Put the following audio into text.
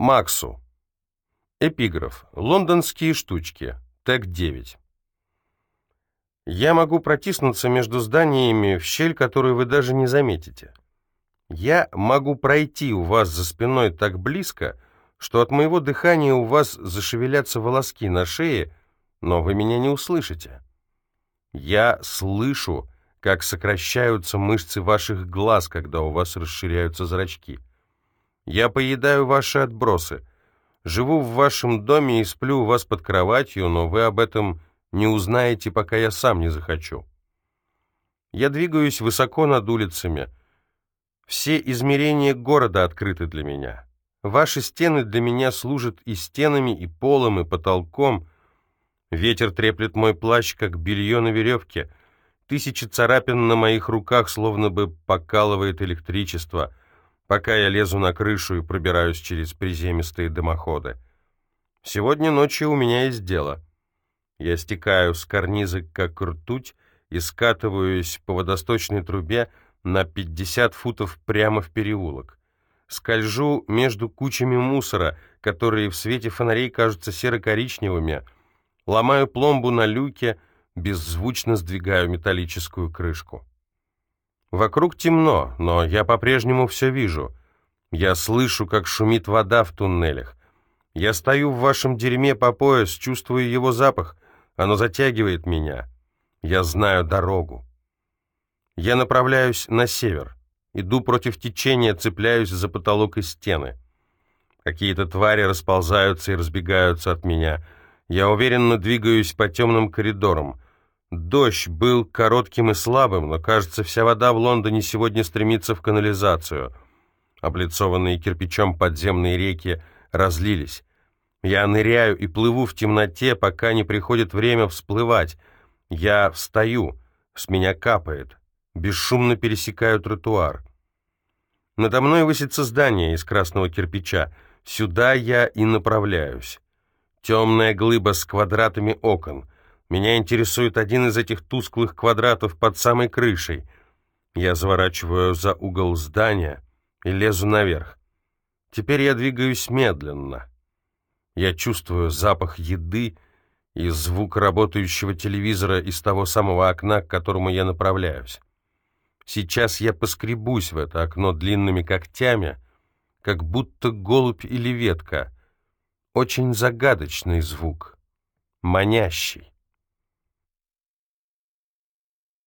Максу. Эпиграф. Лондонские штучки. Тег 9. Я могу протиснуться между зданиями в щель, которую вы даже не заметите. Я могу пройти у вас за спиной так близко, что от моего дыхания у вас зашевелятся волоски на шее, но вы меня не услышите. Я слышу, как сокращаются мышцы ваших глаз, когда у вас расширяются зрачки. Я поедаю ваши отбросы. Живу в вашем доме и сплю у вас под кроватью, но вы об этом не узнаете, пока я сам не захочу. Я двигаюсь высоко над улицами. Все измерения города открыты для меня. Ваши стены для меня служат и стенами, и полом, и потолком. Ветер треплет мой плащ, как белье на веревке. Тысячи царапин на моих руках словно бы покалывает электричество, пока я лезу на крышу и пробираюсь через приземистые дымоходы. Сегодня ночью у меня есть дело. Я стекаю с карниза, как ртуть, и скатываюсь по водосточной трубе на 50 футов прямо в переулок. Скольжу между кучами мусора, которые в свете фонарей кажутся серо-коричневыми, ломаю пломбу на люке, беззвучно сдвигаю металлическую крышку. Вокруг темно, но я по-прежнему все вижу. Я слышу, как шумит вода в туннелях. Я стою в вашем дерьме по пояс, чувствую его запах. Оно затягивает меня. Я знаю дорогу. Я направляюсь на север. Иду против течения, цепляюсь за потолок и стены. Какие-то твари расползаются и разбегаются от меня. Я уверенно двигаюсь по темным коридорам. Дождь был коротким и слабым, но, кажется, вся вода в Лондоне сегодня стремится в канализацию. Облицованные кирпичом подземные реки разлились. Я ныряю и плыву в темноте, пока не приходит время всплывать. Я встаю, с меня капает, бесшумно пересекаю тротуар. Надо мной высится здание из красного кирпича. Сюда я и направляюсь. Темная глыба с квадратами окон — меня интересует один из этих тусклых квадратов под самой крышей. Я заворачиваю за угол здания и лезу наверх. Теперь я двигаюсь медленно. Я чувствую запах еды и звук работающего телевизора из того самого окна, к которому я направляюсь. Сейчас я поскребусь в это окно длинными когтями, как будто голубь или ветка. Очень загадочный звук, манящий.